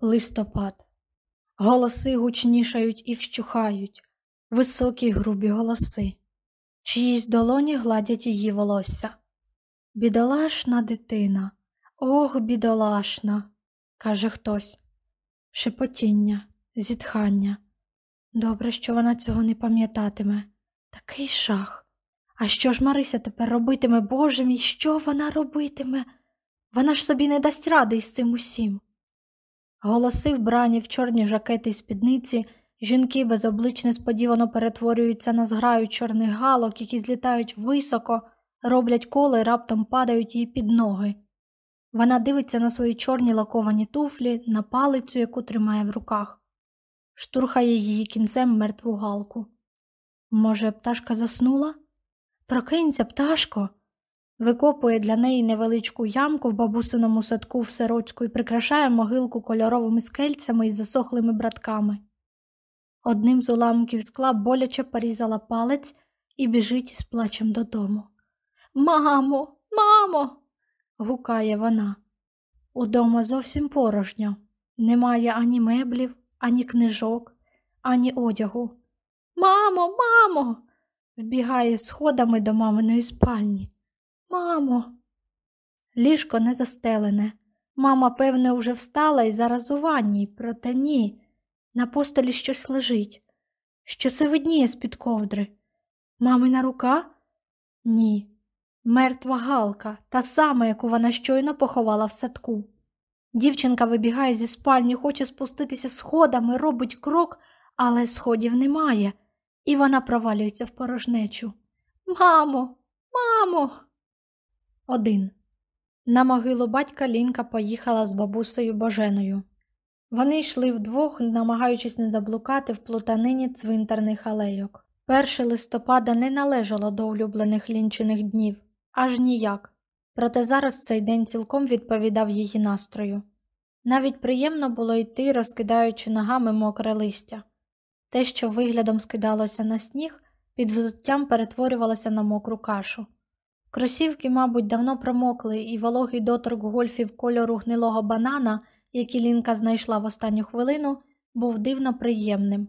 Листопад. Голоси гучнішають і вщухають, високі грубі голоси, чиїсь долоні гладять її волосся. Бідолашна дитина, ох, бідолашна, каже хтось. Шепотіння, зітхання. Добре, що вона цього не пам'ятатиме. Такий шах. А що ж Марися тепер робитиме, Боже мій, що вона робитиме? Вона ж собі не дасть ради із цим усім. Голоси вбрані в чорні жакети й спідниці, жінки безоблич несподівано перетворюються на зграю чорних галок, які злітають високо, роблять коло і раптом падають їй під ноги. Вона дивиться на свої чорні лаковані туфлі, на палицю, яку тримає в руках, штурхає її кінцем мертву галку. Може, пташка заснула? Прокинься, пташко. Викопує для неї невеличку ямку в бабусиному садку в сиротську і прикрашає могилку кольоровими скельцями і засохлими братками. Одним з уламків скла боляче порізала палець і біжить із плачем додому. Мамо, мамо. гукає вона. Удома зовсім порожньо. Немає ані меблів, ані книжок, ані одягу. Мамо, мамо. вбігає сходами до маминої спальні. Мамо, ліжко не застелене. Мама, певне, уже встала і зараз у ванні, проте ні. На постелі щось лежить, що це видніє з-під ковдри. Мамина рука? Ні. Мертва галка, та сама, яку вона щойно поховала в садку. Дівчинка вибігає зі спальні, хоче спуститися сходами, робить крок, але сходів немає, і вона провалюється в порожнечу. Мамо, мамо. Один. На могилу батька Лінка поїхала з бабусею Боженою. Вони йшли вдвох, намагаючись не заблукати в плутанині цвинтарних алейок. Перше листопада не належало до улюблених лінчиних днів, аж ніяк. Проте зараз цей день цілком відповідав її настрою. Навіть приємно було йти, розкидаючи ногами мокре листя. Те, що виглядом скидалося на сніг, під взуттям перетворювалося на мокру кашу. Кросівки, мабуть, давно промокли, і вологий доторк гольфів кольору гнилого банана, який Лінка знайшла в останню хвилину, був дивно приємним.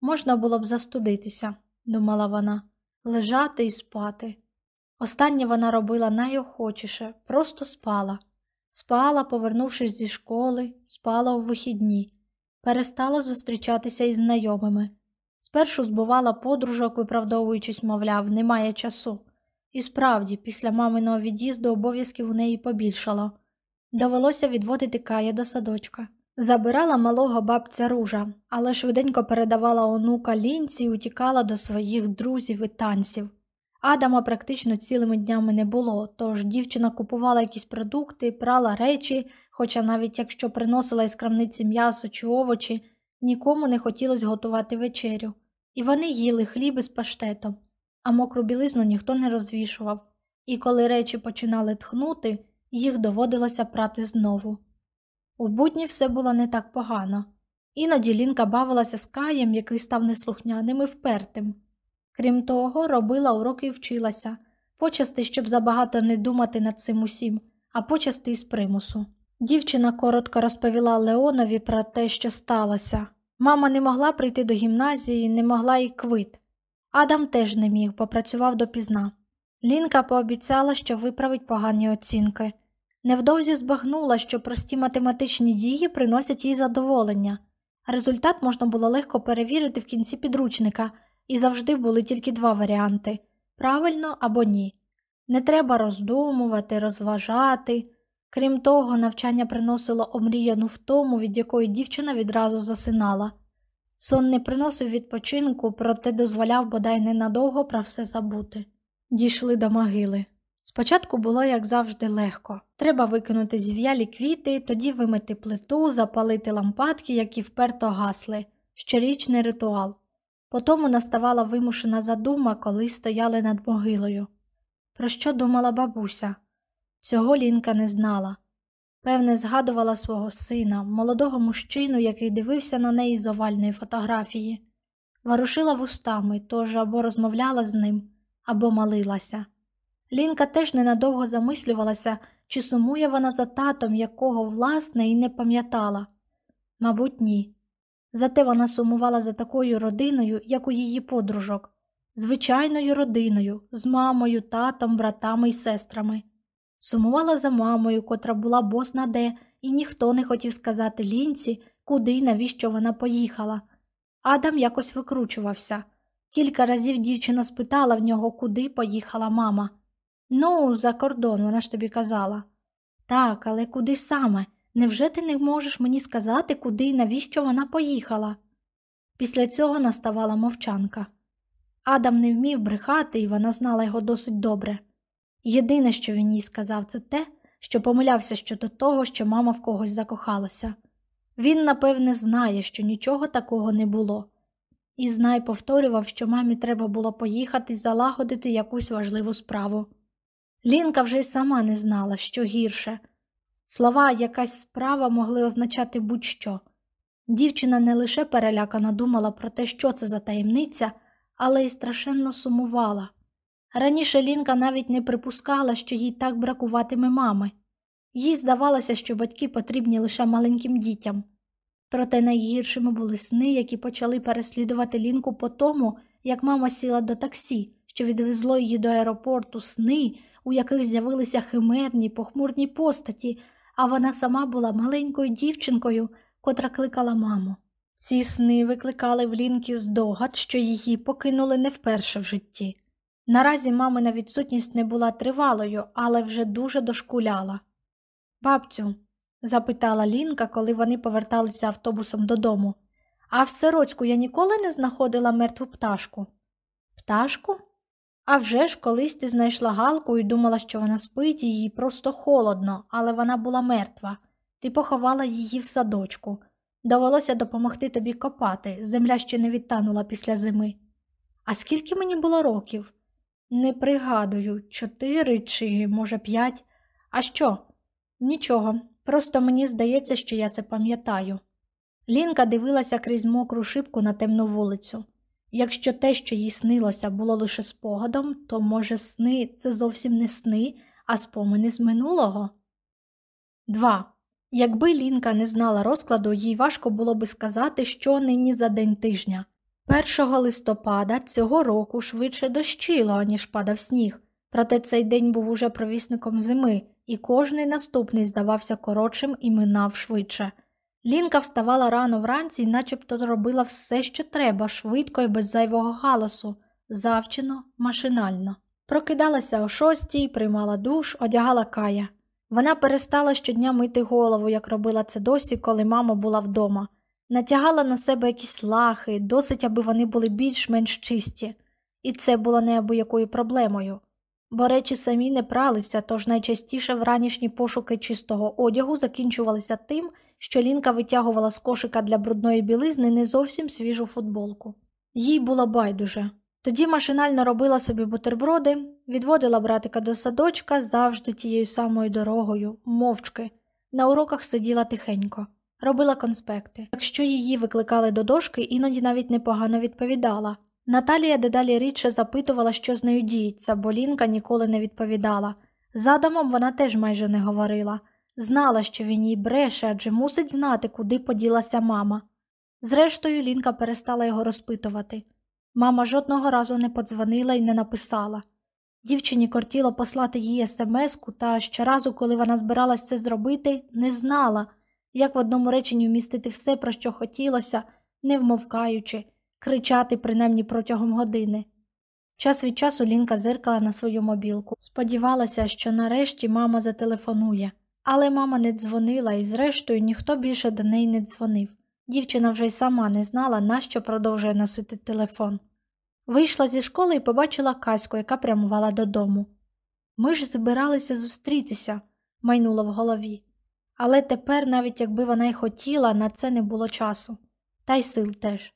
Можна було б застудитися, думала вона, лежати і спати. Останнє вона робила найохочіше, просто спала. Спала, повернувшись зі школи, спала у вихідні, перестала зустрічатися із знайомими. Спершу збувала подружок, виправдовуючись, мовляв, немає часу. І справді, після маминого від'їзду обов'язків у неї побільшало. Довелося відводити кая до садочка. Забирала малого бабця ружа, але швиденько передавала онука лінці і утікала до своїх друзів і танців. Адама практично цілими днями не було, тож дівчина купувала якісь продукти, прала речі, хоча навіть якщо приносила із крамниці м'ясо чи овочі, нікому не хотілося готувати вечерю, і вони їли хліб із паштетом а мокру білизну ніхто не розвішував, і коли речі починали тхнути, їх доводилося прати знову. У будні все було не так погано. Іноді Лінка бавилася з каєм, який став неслухняним і впертим. Крім того, робила уроки і вчилася, почасти, щоб забагато не думати над цим усім, а почасти із примусу. Дівчина коротко розповіла Леонові про те, що сталося. Мама не могла прийти до гімназії, не могла й квит. Адам теж не міг, попрацював допізна. Лінка пообіцяла, що виправить погані оцінки. Невдовзі збагнула, що прості математичні дії приносять їй задоволення. Результат можна було легко перевірити в кінці підручника, і завжди були тільки два варіанти правильно або ні. Не треба роздумувати, розважати. Крім того, навчання приносило омріяну втому, від якої дівчина відразу засинала. Сон не приносив відпочинку, проте дозволяв бодай ненадовго про все забути. Дійшли до могили. Спочатку було, як завжди, легко. Треба викинути зв'ялі квіти, тоді вимити плиту, запалити лампадки, які вперто гасли, щорічний ритуал. Потому наставала вимушена задума, коли стояли над могилою. Про що думала бабуся? Цього Лінка не знала. Певне, згадувала свого сина, молодого мужчину, який дивився на неї з овальної фотографії, ворушила вустами, тож або розмовляла з ним, або молилася. Лінка теж ненадовго замислювалася, чи сумує вона за татом, якого, власне, і не пам'ятала. Мабуть, ні. Зате вона сумувала за такою родиною, як у її подружок, звичайною родиною, з мамою, татом, братами і сестрами. Сумувала за мамою, котра була босна де, і ніхто не хотів сказати лінці, куди і навіщо вона поїхала. Адам якось викручувався. Кілька разів дівчина спитала в нього, куди поїхала мама. Ну, за кордон, вона ж тобі казала. Так, але куди саме? Невже ти не можеш мені сказати, куди і навіщо вона поїхала? Після цього наставала мовчанка. Адам не вмів брехати, і вона знала його досить добре. Єдине, що він їй сказав, це те, що помилявся щодо того, що мама в когось закохалася. Він, напевне, знає, що нічого такого не було, і знай повторював, що мамі треба було поїхати залагодити якусь важливу справу. Лінка вже й сама не знала, що гірше. Слова якась справа могли означати будь-що. Дівчина не лише перелякано думала про те, що це за таємниця, але й страшенно сумувала. Раніше Лінка навіть не припускала, що їй так бракуватиме мами. Їй здавалося, що батьки потрібні лише маленьким дітям. Проте найгіршими були сни, які почали переслідувати Лінку по тому, як мама сіла до таксі, що відвезло її до аеропорту сни, у яких з'явилися химерні, похмурні постаті, а вона сама була маленькою дівчинкою, котра кликала маму. Ці сни викликали в Лінки здогад, що її покинули не вперше в житті. Наразі мамина відсутність не була тривалою, але вже дуже дошкуляла. Бабцю, запитала Лінка, коли вони поверталися автобусом додому, а в сирочку я ніколи не знаходила мертву пташку. Пташку? А вже ж колись ти знайшла галку і думала, що вона спить, і їй просто холодно, але вона була мертва. Ти поховала її в садочку. Довелося допомогти тобі копати, земля ще не відтанула після зими. А скільки мені було років? Не пригадую, чотири чи, може, п'ять. А що? Нічого, просто мені здається, що я це пам'ятаю. Лінка дивилася крізь мокру шибку на темну вулицю. Якщо те, що їй снилося, було лише спогадом, то, може, сни це зовсім не сни, а спомини з минулого. 2. Якби Лінка не знала розкладу, їй важко було би сказати, що нині за день тижня. 1 листопада цього року швидше дощило, ніж падав сніг, проте цей день був уже провісником зими, і кожний наступний здавався коротшим і минав швидше. Лінка вставала рано вранці і начебто робила все, що треба, швидко і без зайвого галасу, завчено, машинально. Прокидалася о шостій, приймала душ, одягала кая. Вона перестала щодня мити голову, як робила це досі, коли мама була вдома, натягала на себе якісь лахи, досить, аби вони були більш-менш чисті, і це було неабиякою проблемою. Бо речі самі не пралися, тож найчастіше вранішні пошуки чистого одягу закінчувалися тим, що Лінка витягувала з кошика для брудної білизни не зовсім свіжу футболку. Їй було байдуже. Тоді машинально робила собі бутерброди, відводила братика до садочка завжди тією самою дорогою, мовчки. На уроках сиділа тихенько, робила конспекти. Якщо її викликали до дошки, іноді навіть непогано відповідала. Наталія дедалі рідше запитувала, що з нею діється, бо Лінка ніколи не відповідала. З Адамом вона теж майже не говорила. Знала, що він їй бреше, адже мусить знати, куди поділася мама. Зрештою, Лінка перестала його розпитувати. Мама жодного разу не подзвонила і не написала. Дівчині кортіло послати їй смс-ку, та щоразу, коли вона збиралась це зробити, не знала, як в одному реченні вмістити все, про що хотілося, не вмовкаючи, кричати принаймні протягом години. Час від часу Лінка зиркала на свою мобілку, сподівалася, що нарешті мама зателефонує. Але мама не дзвонила і, зрештою, ніхто більше до неї не дзвонив. Дівчина вже й сама не знала, нащо продовжує носити телефон. Вийшла зі школи і побачила Каську, яка прямувала додому. Ми ж збиралися зустрітися, майнуло в голові. Але тепер, навіть якби вона й хотіла, на це не було часу, та й сил теж.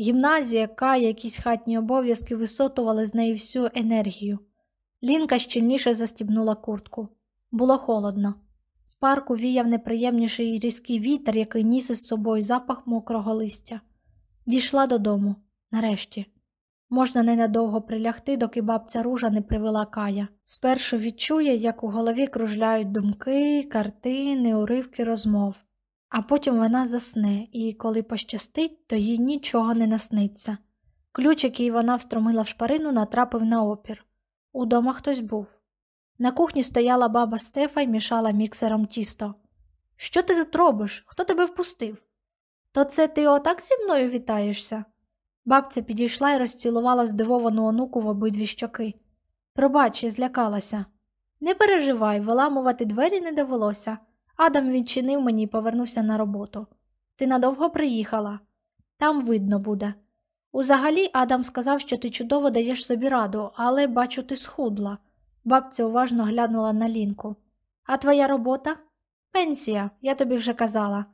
Гімназія, Кая, якісь хатні обов'язки висотували з неї всю енергію. Лінка щільніше застібнула куртку. Було холодно. З парку віяв неприємніший різкий вітер, який ніс із собою запах мокрого листя. Дійшла додому, нарешті. Можна ненадовго прилягти, доки бабця ружа не привела кая. Спершу відчує, як у голові кружляють думки, картини, уривки розмов. а потім вона засне, і коли пощастить, то їй нічого не насниться. Ключ, який вона встромила в шпарину, натрапив на опір. Удома хтось був. На кухні стояла баба Стефа і мішала міксером тісто. Що ти тут робиш? Хто тебе впустив? То це ти отак зі мною вітаєшся? Бабця підійшла і розцілувала здивовану онуку в обидві щоки. Пробач, я злякалася. Не переживай, виламувати двері не довелося. Адам відчинив мені і повернувся на роботу. Ти надовго приїхала? Там видно буде. Узагалі Адам сказав, що ти чудово даєш собі раду, але бачу, ти схудла. Бабця уважно глянула на лінку. А твоя робота? Пенсія, я тобі вже казала.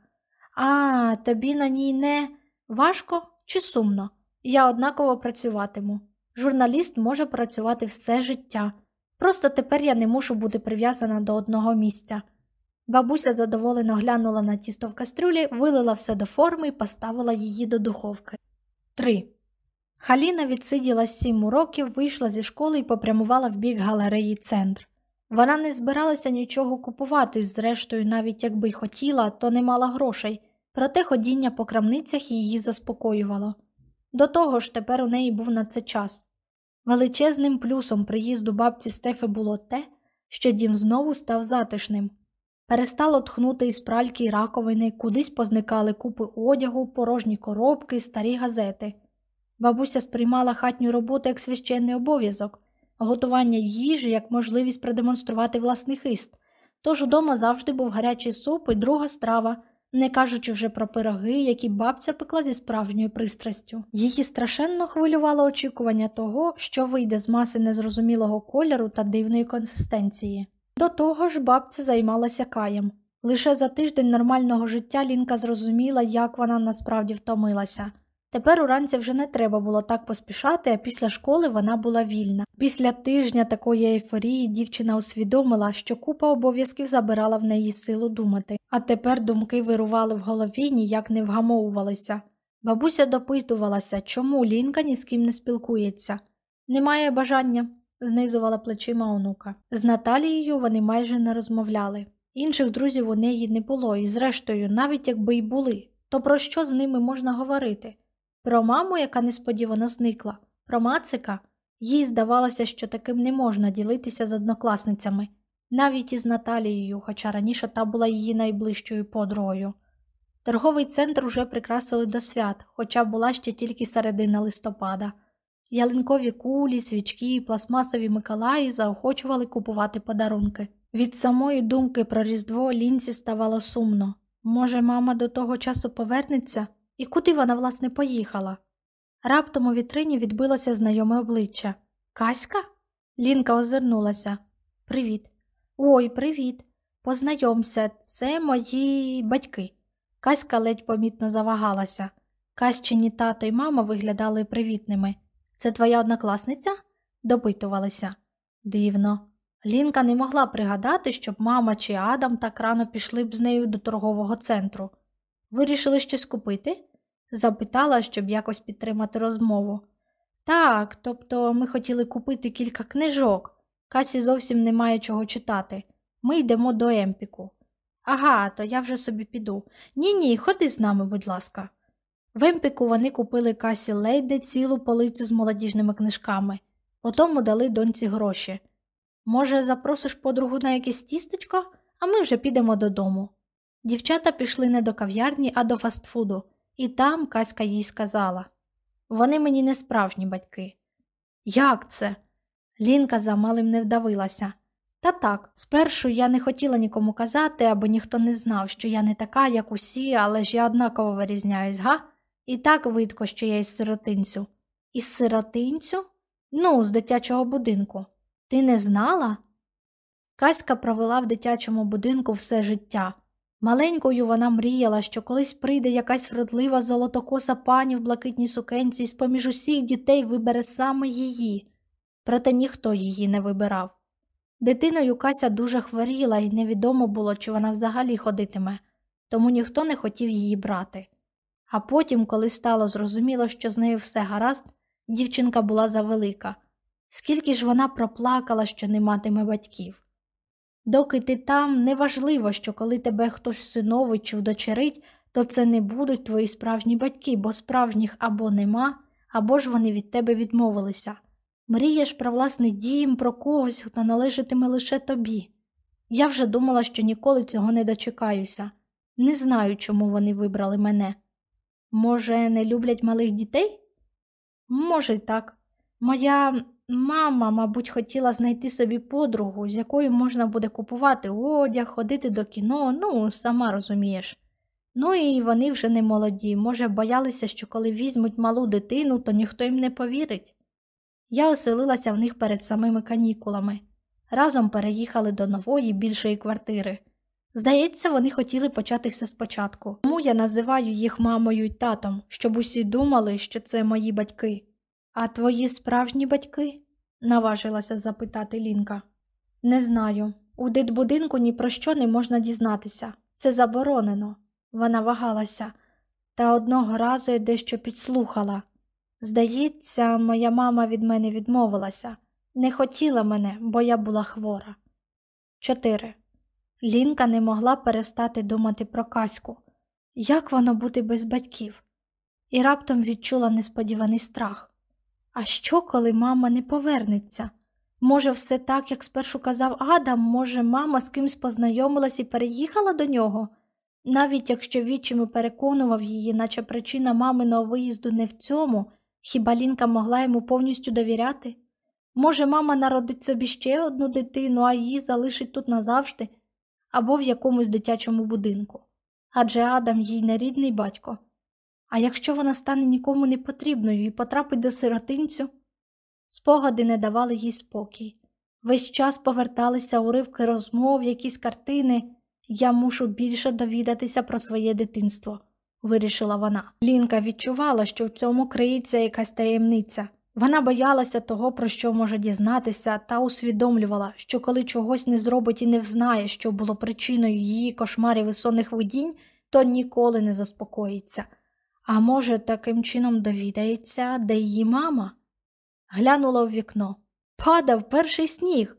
А, тобі на ній не важко чи сумно? Я однаково працюватиму. Журналіст може працювати все життя. Просто тепер я не мушу бути прив'язана до одного місця. Бабуся задоволено глянула на тісто в кастрюлі, вилила все до форми і поставила її до духовки. 3. Халіна відсиділа сім уроків, вийшла зі школи і попрямувала в бік галереї центр. Вона не збиралася нічого купувати, зрештою, навіть якби й хотіла, то не мала грошей, проте ходіння по крамницях її заспокоювало. До того ж, тепер у неї був на це час. Величезним плюсом приїзду бабці Стефи було те, що дім знову став затишним. Перестало тхнути із пральки й раковини, кудись позникали купи одягу, порожні коробки, старі газети. Бабуся сприймала хатню роботу як священний обов'язок, готування їжі як можливість продемонструвати власний хист, тож удома завжди був гарячий суп і друга страва, не кажучи вже про пироги, які бабця пекла зі справжньою пристрастю. Її страшенно хвилювало очікування того, що вийде з маси незрозумілого кольору та дивної консистенції. До того ж, бабця займалася каєм. Лише за тиждень нормального життя Лінка зрозуміла, як вона насправді втомилася. Тепер уранці вже не треба було так поспішати, а після школи вона була вільна. Після тижня такої ейфорії дівчина усвідомила, що купа обов'язків забирала в неї силу думати, а тепер думки вирували в голові, ніяк не вгамовувалися. Бабуся допитувалася, чому Лінка ні з ким не спілкується. Немає бажання, знизувала плечима онука. З Наталією вони майже не розмовляли. Інших друзів у неї не було, і, зрештою, навіть якби й були, то про що з ними можна говорити? Про маму, яка несподівано зникла, про Мацика. Їй здавалося, що таким не можна ділитися з однокласницями, навіть із Наталією, хоча раніше та була її найближчою подругою. Торговий центр уже прикрасили до свят, хоча була ще тільки середина листопада. Ялинкові кулі, свічки, і пластмасові Миколаї заохочували купувати подарунки. Від самої думки про Різдво лінці ставало сумно. Може, мама до того часу повернеться? І куди вона, власне, поїхала? Раптом у вітрині відбилося знайоме обличчя. Каська? Лінка озирнулася. Привіт. Ой, привіт. Познайомся, це мої батьки. Каська ледь помітно завагалася. Кащині тато й мама виглядали привітними. Це твоя однокласниця? допитувалися. Дивно. Лінка не могла пригадати, щоб мама чи Адам так рано пішли б з нею до торгового центру. Вирішили щось купити? запитала, щоб якось підтримати розмову. Так, тобто ми хотіли купити кілька книжок. Касі зовсім немає чого читати. Ми йдемо до Емпіку. Ага, то я вже собі піду. Ні, ні, ходи з нами, будь ласка. В Емпіку вони купили касі Лейде цілу полицю з молодіжними книжками, Потім дали доньці гроші. Може, запросиш подругу на якесь тістечко, а ми вже підемо додому. Дівчата пішли не до кав'ярні, а до фастфуду, і там Каська їй сказала вони мені не справжні батьки. Як це? Лінка за малим не вдавилася. Та так, спершу я не хотіла нікому казати, аби ніхто не знав, що я не така, як усі, але ж я однаково вирізняюсь, га? І так видко, що я із сиротинцю. Із сиротинцю? Ну, з дитячого будинку. Ти не знала? Каська провела в дитячому будинку все життя. Маленькою вона мріяла, що колись прийде якась вродлива золотокоса пані в блакитній сукенці і з поміж усіх дітей вибере саме її, проте ніхто її не вибирав. Дитиною Кася дуже хворіла, і невідомо було, чи вона взагалі ходитиме, тому ніхто не хотів її брати. А потім, коли стало зрозуміло, що з нею все гаразд, дівчинка була завелика. Скільки ж вона проплакала, що не матиме батьків. Доки ти там, неважливо, що коли тебе хтось всиновить чи вдочерить, то це не будуть твої справжні батьки, бо справжніх або нема, або ж вони від тебе відмовилися. Мрієш про власний дім, про когось, хто належатиме лише тобі. Я вже думала, що ніколи цього не дочекаюся. Не знаю, чому вони вибрали мене. Може, не люблять малих дітей? Може, й так. Моя мама, мабуть, хотіла знайти собі подругу, з якою можна буде купувати одяг, ходити до кіно, ну, сама розумієш. Ну і вони вже не молоді, може, боялися, що коли візьмуть малу дитину, то ніхто їм не повірить. Я оселилася в них перед самими канікулами. Разом переїхали до нової, більшої квартири. Здається, вони хотіли почати все спочатку. Тому я називаю їх мамою й татом, щоб усі думали, що це мої батьки. А твої справжні батьки? наважилася запитати Лінка. Не знаю. У дитбудинку ні про що не можна дізнатися. Це заборонено. Вона вагалася, та одного разу я дещо підслухала. Здається, моя мама від мене відмовилася, не хотіла мене, бо я була хвора. 4. Лінка не могла перестати думати про казьку. Як воно бути без батьків? І раптом відчула несподіваний страх. А що, коли мама не повернеться? Може, все так, як спершу казав Адам, може, мама з кимсь познайомилась і переїхала до нього? Навіть якщо відчими переконував її, наче причина маминого виїзду не в цьому, хіба Лінка могла йому повністю довіряти? Може, мама народить собі ще одну дитину, а її залишить тут назавжди, або в якомусь дитячому будинку. Адже Адам їй не рідний батько. А якщо вона стане нікому не потрібною і потрапить до сиротинцю? Спогади не давали їй спокій. Весь час поверталися уривки розмов, якісь картини. Я мушу більше довідатися про своє дитинство, вирішила вона. Лінка відчувала, що в цьому криється якась таємниця. Вона боялася того, про що може дізнатися, та усвідомлювала, що коли чогось не зробить і не взнає, що було причиною її кошмарів і сонних видінь, то ніколи не заспокоїться. А може, таким чином довідається, де її мама? Глянула в вікно. Падав перший сніг.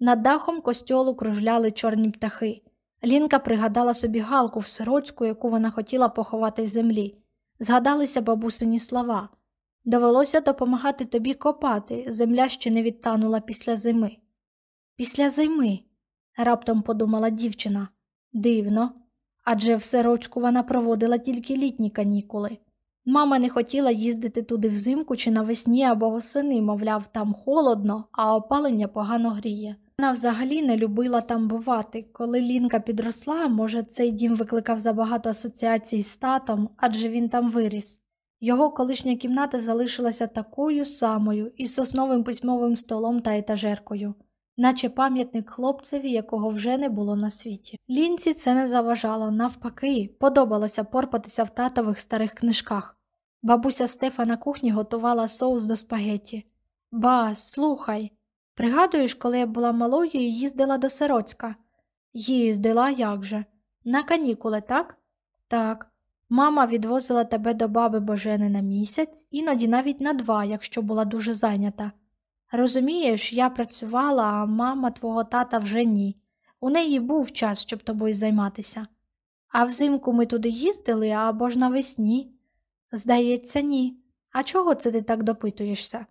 Над дахом костьолу кружляли чорні птахи. Лінка пригадала собі галку в сирочку, яку вона хотіла поховати в землі. Згадалися бабусині слова. Довелося допомагати тобі копати, земля ще не відтанула після зими. Після зими, раптом подумала дівчина. Дивно, адже в сирочку вона проводила тільки літні канікули. Мама не хотіла їздити туди взимку чи навесні або восени, мовляв, там холодно, а опалення погано гріє. Вона взагалі не любила там бувати. Коли Лінка підросла, може, цей дім викликав забагато асоціацій з татом, адже він там виріс. Його колишня кімната залишилася такою самою із сосновим письмовим столом та етажеркою, наче пам'ятник хлопцеві, якого вже не було на світі. Лінці це не заважало, навпаки, подобалося порпатися в татових старих книжках. Бабуся Стефа на кухні готувала соус до спагеті. Ба, слухай, пригадуєш, коли я була малою і їздила до Сироцька? Їздила як же? На канікули, так? Так. Мама відвозила тебе до баби Божени на місяць, іноді навіть на два, якщо була дуже зайнята. Розумієш, я працювала, а мама твого тата вже ні. У неї був час, щоб тобою займатися. А взимку ми туди їздили або ж навесні? Здається, ні. А чого це ти так допитуєшся?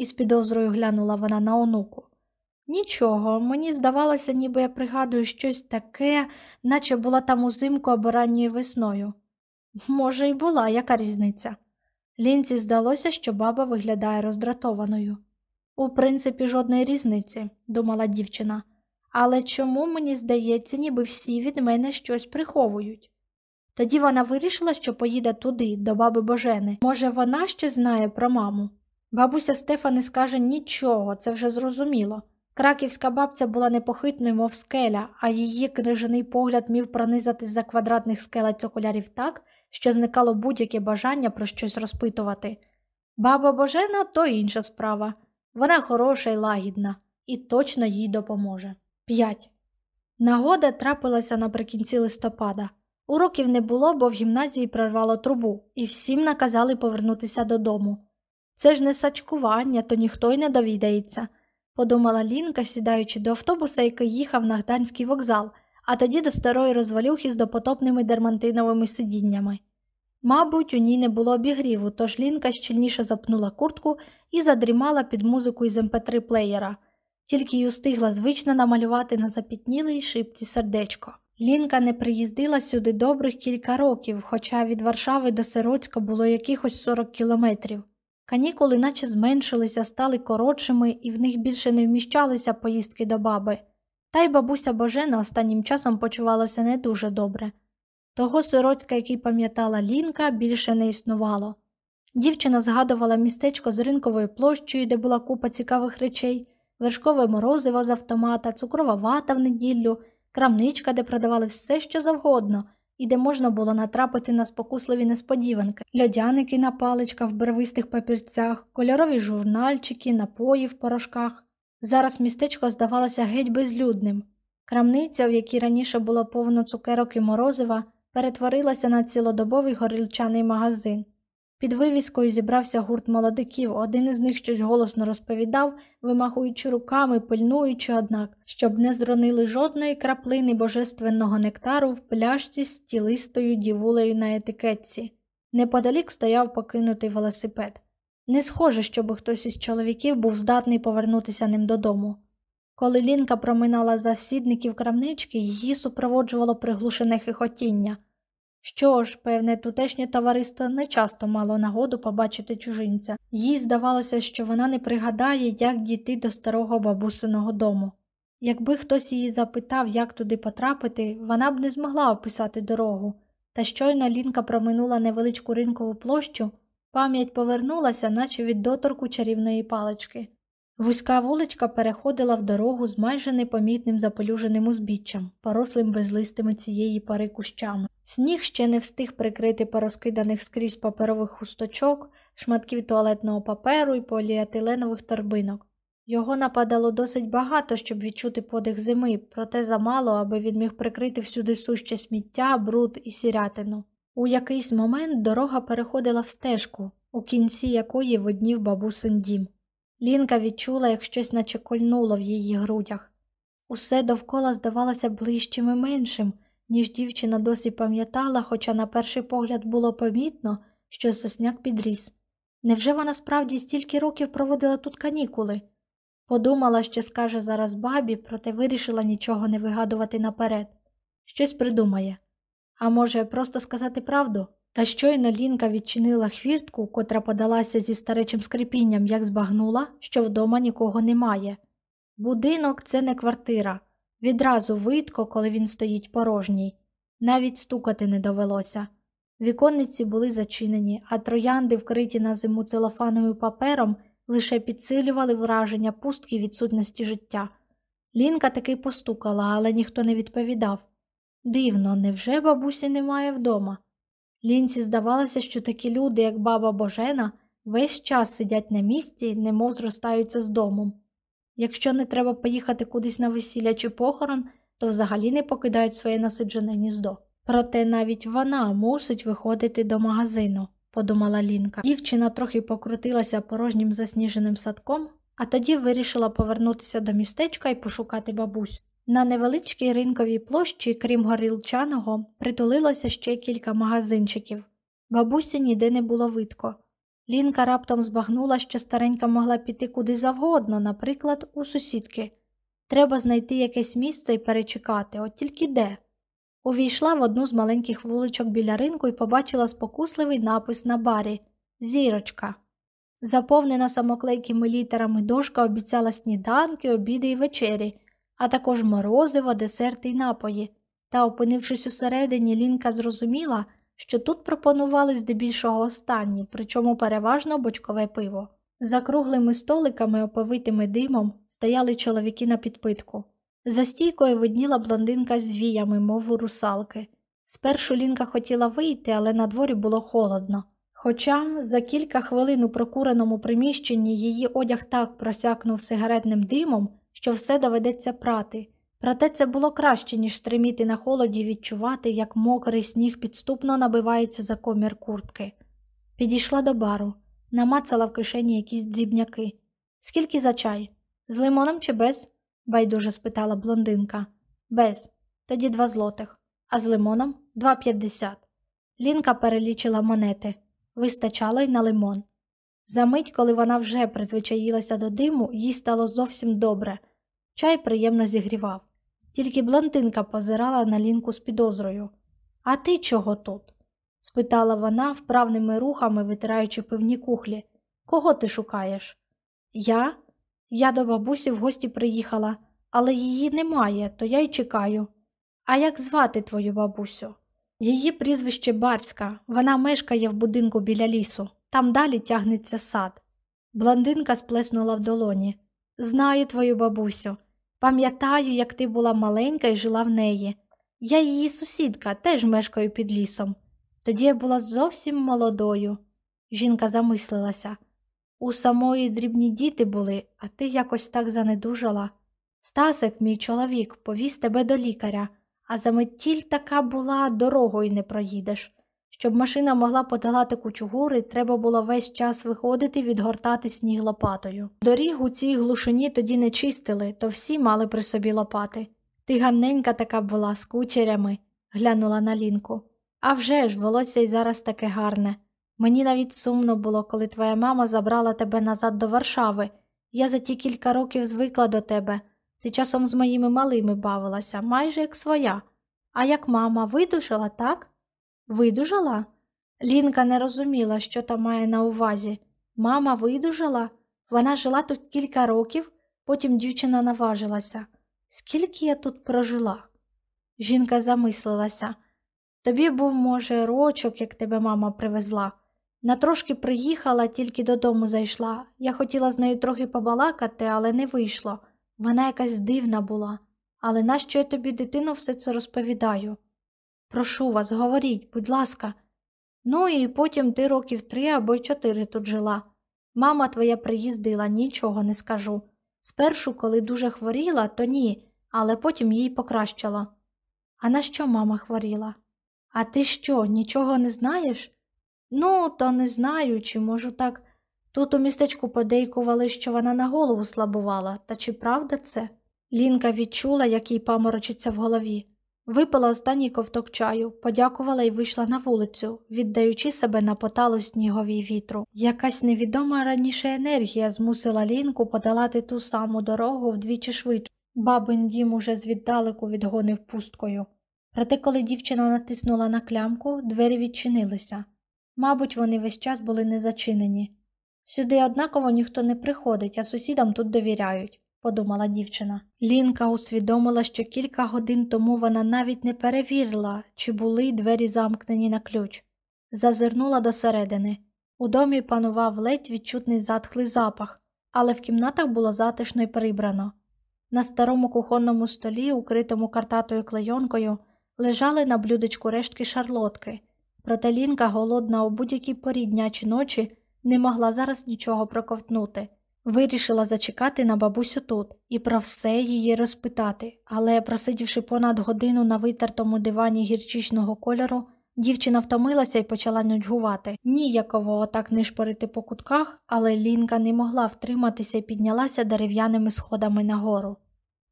із підозрою глянула вона на онуку. Нічого, мені здавалося, ніби я пригадую щось таке, наче була там узимку або ранньою весною. Може, й була, яка різниця? Лінці здалося, що баба виглядає роздратованою. У принципі, жодної різниці, думала дівчина, але чому мені здається, ніби всі від мене щось приховують? Тоді вона вирішила, що поїде туди, до баби Божени. Може, вона ще знає про маму. Бабуся Стефа не скаже нічого, це вже зрозуміло. Краківська бабця була непохитною, мов скеля, а її крижаний погляд мів пронизати за квадратних скелець окулярів так, що зникало будь-яке бажання про щось розпитувати. Баба Божена то інша справа. Вона хороша і лагідна, і точно їй допоможе. 5. Нагода трапилася наприкінці листопада. Уроків не було, бо в гімназії прорвало трубу, і всім наказали повернутися додому. Це ж не сачкування, то ніхто й не довідається. подумала Лінка, сідаючи до автобуса, який їхав на Гданський вокзал, а тоді до старої розвалюхи з допотопними дермантиновими сидіннями. Мабуть, у ній не було обігріву, тож Лінка щільніше запнула куртку і задрімала під музику із mp3 ем плеєра, тільки й устигла звично намалювати на запітнілій шипці сердечко. Лінка не приїздила сюди добрих кілька років, хоча від Варшави до Сироцька було якихось 40 кілометрів. Канікули наче зменшилися, стали коротшими, і в них більше не вміщалися поїздки до баби. Та й бабуся Божена останнім часом почувалася не дуже добре. Того сироцька, який пам'ятала Лінка, більше не існувало. Дівчина згадувала містечко з ринковою площею, де була купа цікавих речей, вершкове морозиво з автомата, цукрова вата в неділю, крамничка, де продавали все, що завгодно, і де можна було натрапити на спокусливі несподіванки, льодяники на паличках в барвистих папірцях, кольорові журнальчики, напої в порошках. Зараз містечко здавалося геть безлюдним. Крамниця, в якій раніше було повно цукерок і морозива, перетворилася на цілодобовий горілчаний магазин. Під вивіскою зібрався гурт молодиків, один із них щось голосно розповідав, вимахуючи руками, пильнуючи, однак, щоб не зронили жодної краплини божественного нектару в пляшці з тілистою дівулею на етикетці. Неподалік стояв покинутий велосипед. Не схоже, щоб хтось із чоловіків був здатний повернутися ним додому. Коли Лінка проминала завсідників крамнички, її супроводжувало приглушене хихотіння. Що ж, певне, тутешнє товариство не часто мало нагоду побачити чужинця. Їй здавалося, що вона не пригадає, як дійти до старого бабусиного дому. Якби хтось її запитав, як туди потрапити, вона б не змогла описати дорогу, та щойно Лінка проминула невеличку ринкову площу, пам'ять повернулася, наче від доторку чарівної палички. Вузька вуличка переходила в дорогу з майже непомітним запелюженим узбіччям, порослим безлистими цієї пари кущами. Сніг ще не встиг прикрити порозкиданих скрізь паперових хусточок, шматків туалетного паперу і поліетиленових торбинок. Його нападало досить багато, щоб відчути подих зими, проте замало, аби він міг прикрити всюди суще сміття, бруд і сірятину. У якийсь момент дорога переходила в стежку, у кінці якої виднів бабусин дім. Лінка відчула, як щось наче кольнуло в її грудях. Усе довкола здавалося ближчим і меншим, ніж дівчина досі пам'ятала, хоча на перший погляд було помітно, що сосняк підріс. Невже вона справді стільки років проводила тут канікули? Подумала, що скаже зараз бабі, проте вирішила нічого не вигадувати наперед. Щось придумає. А може, просто сказати правду? Та щойно Лінка відчинила хвіртку, котра подалася зі старечим скрипінням, як збагнула, що вдома нікого немає. Будинок це не квартира. Відразу видко, коли він стоїть порожній. Навіть стукати не довелося. Віконниці були зачинені, а троянди, вкриті на зиму целофановим папером, лише підсилювали враження пустки відсутності життя. Лінка таки постукала, але ніхто не відповідав. Дивно, невже бабусі немає вдома? Лінці здавалося, що такі люди, як баба Божена, весь час сидять на місці, немов зростаються з домом. Якщо не треба поїхати кудись на весілля чи похорон, то взагалі не покидають своє насиджене гніздо. Проте навіть вона мусить виходити до магазину, подумала Лінка. Дівчина трохи покрутилася порожнім засніженим садком, а тоді вирішила повернутися до містечка і пошукати бабусь. На невеличкій ринковій площі, крім горілчаного, притулилося ще кілька магазинчиків. Бабусі ніде не було видко. Лінка раптом збагнула, що старенька могла піти куди завгодно, наприклад, у сусідки. Треба знайти якесь місце і перечекати, от тільки де. Увійшла в одну з маленьких вуличок біля ринку і побачила спокусливий напис на барі Зірочка. Заповнена самоклейкими літерами дошка обіцяла сніданки, обіди і вечері а також морозиво, десерти й напої. Та, опинившись усередині, Лінка зрозуміла, що тут пропонували здебільшого останні, причому переважно бочкове пиво. За круглими столиками, оповитими димом, стояли чоловіки на підпитку. За стійкою видніла блондинка з віями, мов у русалки. Спершу Лінка хотіла вийти, але на дворі було холодно. Хоча за кілька хвилин у прокуреному приміщенні її одяг так просякнув сигаретним димом, що все доведеться прати. Проте це було краще, ніж стриміти на холоді і відчувати, як мокрий сніг підступно набивається за комір куртки. Підійшла до бару, намацала в кишені якісь дрібняки. Скільки за чай? З лимоном чи без? байдуже спитала блондинка. Без. Тоді два злотих, а з лимоном два п'ятдесят. Лінка перелічила монети. Вистачало й на лимон. Замить, коли вона вже призвичаїлася до диму, їй стало зовсім добре. Чай приємно зігрівав. Тільки блондинка позирала на лінку з підозрою. А ти чого тут? спитала вона, вправними рухами витираючи пивні кухлі. Кого ти шукаєш? Я? Я до бабусі в гості приїхала, але її немає, то я й чекаю. А як звати твою бабусю? Її прізвище Барська, вона мешкає в будинку біля лісу, там далі тягнеться сад. Блондинка сплеснула в долоні. Знаю твою бабусю. Пам'ятаю, як ти була маленька і жила в неї. Я її сусідка, теж мешкаю під лісом. Тоді я була зовсім молодою. Жінка замислилася. У самої дрібні діти були, а ти якось так занедужала. Стасик, мій чоловік, повіз тебе до лікаря, а заметіль така була, дорогою не проїдеш. Щоб машина могла подолати кучугури, треба було весь час виходити відгортати сніг лопатою. Доріг у цій глушині тоді не чистили, то всі мали при собі лопати. Ти гарненька така була з кучерями, глянула на лінку. «А вже ж, волосся й зараз таке гарне. Мені навіть сумно було, коли твоя мама забрала тебе назад до Варшави. Я за ті кілька років звикла до тебе. Ти часом з моїми малими бавилася, майже як своя. А як мама видужала, так? Видужала? Лінка не розуміла, що там має на увазі. Мама видужала? Вона жила тут кілька років, потім дівчина наважилася. Скільки я тут прожила? Жінка замислилася. Тобі був, може, рочок, як тебе мама привезла. Натрошки приїхала, тільки додому зайшла. Я хотіла з нею трохи побалакати, але не вийшло. Вона якась дивна була. Але нащо я тобі, дитино, все це розповідаю? Прошу вас, говоріть, будь ласка. Ну і потім ти років три або чотири тут жила. Мама твоя приїздила, нічого не скажу. Спершу, коли дуже хворіла, то ні, але потім їй покращила. А на що мама хворіла? А ти що, нічого не знаєш? Ну, то не знаю, чи можу так. Тут у містечку подейкували, що вона на голову слабувала, та чи правда це? Лінка відчула, як їй паморочиться в голові. Випила останній ковток чаю, подякувала і вийшла на вулицю, віддаючи себе на поталу сніговій вітру. Якась невідома раніше енергія змусила Лінку подолати ту саму дорогу вдвічі швидше. Бабин дім уже звіддалеку відгонив пусткою. Проте, коли дівчина натиснула на клямку, двері відчинилися. Мабуть, вони весь час були не зачинені. Сюди однаково ніхто не приходить, а сусідам тут довіряють, подумала дівчина. Лінка усвідомила, що кілька годин тому вона навіть не перевірила, чи були двері замкнені на ключ. Зазирнула досередини. У домі панував ледь відчутний затхлий запах, але в кімнатах було затишно й прибрано. На старому кухонному столі, укритому картатою клейонкою, лежали на блюдечку рештки шарлотки, проте Лінка, голодна у будь-якій порі дня чи ночі, не могла зараз нічого проковтнути. Вирішила зачекати на бабусю тут і про все її розпитати, але, просидівши понад годину на витертому дивані гірчичного кольору, дівчина втомилася і почала нудьгувати. Ніяково отак нишпорити по кутках, але Лінка не могла втриматися і піднялася дерев'яними сходами нагору.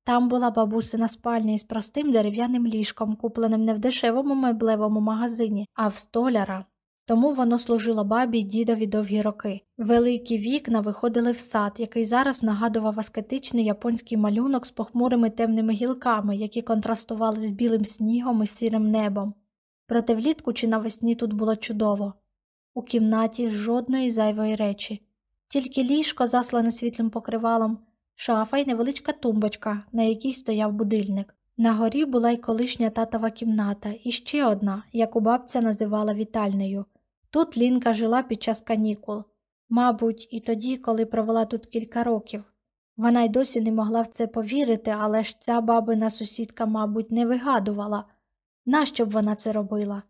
Там була бабусина спальня із простим дерев'яним ліжком, купленим не в дешевому меблевому магазині, а в столяра. Тому воно служило бабі й дідові довгі роки. Великі вікна виходили в сад, який зараз нагадував аскетичний японський малюнок з похмурими темними гілками, які контрастували з білим снігом і сірим небом. Проте влітку чи навесні тут було чудово. У кімнаті жодної зайвої речі, тільки ліжко, заслане світлим покривалом, шафа й невеличка тумбочка, на якій стояв будильник. На горі була й колишня татова кімната, і ще одна, яку бабця називала вітальнею. Тут Лінка жила під час канікул, мабуть, і тоді, коли провела тут кілька років. Вона й досі не могла в це повірити, але ж ця бабина сусідка, мабуть, не вигадувала. Нащо б вона це робила?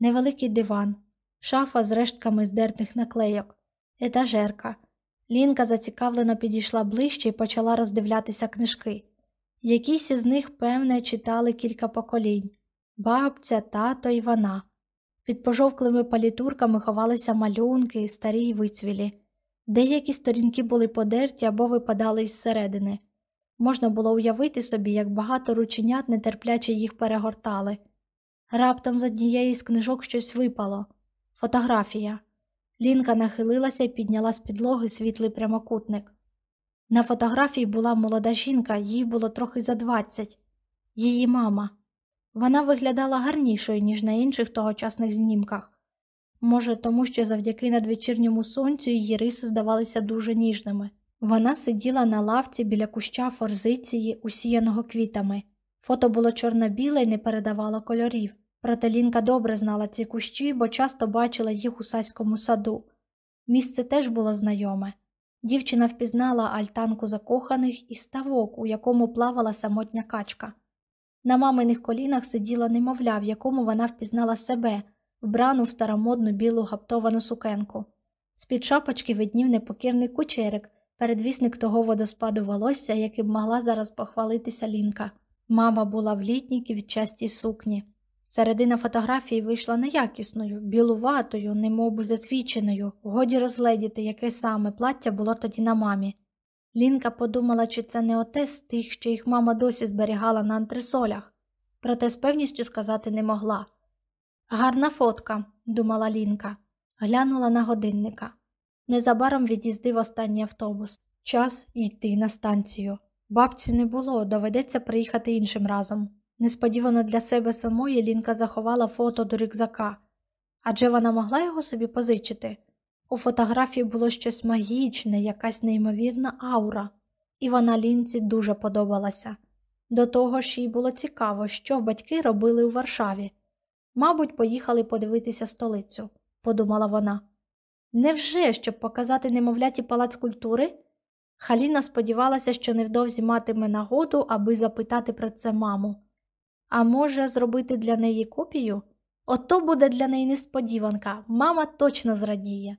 Невеликий диван, шафа з рештками здертих наклейок, етажерка. Лінка зацікавлено підійшла ближче і почала роздивлятися книжки. Якісь із них, певне, читали кілька поколінь бабця, тато і вона. Під пожовклими палітурками ховалися малюнки, старі й вицвілі. Деякі сторінки були подерті або випадали із середини. Можна було уявити собі, як багато рученят нетерпляче їх перегортали. Раптом з однієї з книжок щось випало фотографія. Лінка нахилилася і підняла з підлоги світлий прямокутник. На фотографії була молода жінка, їй було трохи за двадцять. Її мама. Вона виглядала гарнішою, ніж на інших тогочасних знімках. Може, тому що завдяки надвечірньому сонцю її риси здавалися дуже ніжними. Вона сиділа на лавці біля куща форзиції, усіяного квітами. Фото було чорно-біле і не передавало кольорів. Проте Лінка добре знала ці кущі, бо часто бачила їх у саському саду. Місце теж було знайоме. Дівчина впізнала альтанку закоханих і ставок, у якому плавала самотня качка. На маминих колінах сиділа немовля, в якому вона впізнала себе, вбрану в старомодну білу гаптовану сукенку. З-під шапочки виднів непокірний кучерик, передвісник того водоспаду волосся, яким могла зараз похвалитися Лінка. Мама була в літній квітчастій сукні. Середина фотографії вийшла неякісною, білуватою, немовби засвіченою, годі розгледіти, яке саме плаття було тоді на мамі. Лінка подумала, чи це не оте з тих, що їх мама досі зберігала на антресолях, проте з певністю сказати не могла. Гарна фотка, думала Лінка, глянула на годинника. Незабаром від'їздив останній автобус. Час йти на станцію. Бабці не було, доведеться приїхати іншим разом. Несподівано для себе самої Лінка заховала фото до рюкзака. Адже вона могла його собі позичити. У фотографії було щось магічне, якась неймовірна аура, і вона Лінці дуже подобалася. До того ж їй було цікаво, що батьки робили у Варшаві. Мабуть, поїхали подивитися столицю, подумала вона. Невже, щоб показати немовляті палац культури? Халіна сподівалася, що невдовзі матиме нагоду, аби запитати про це маму. А може, зробити для неї копію? Ото буде для неї несподіванка, мама точно зрадіє.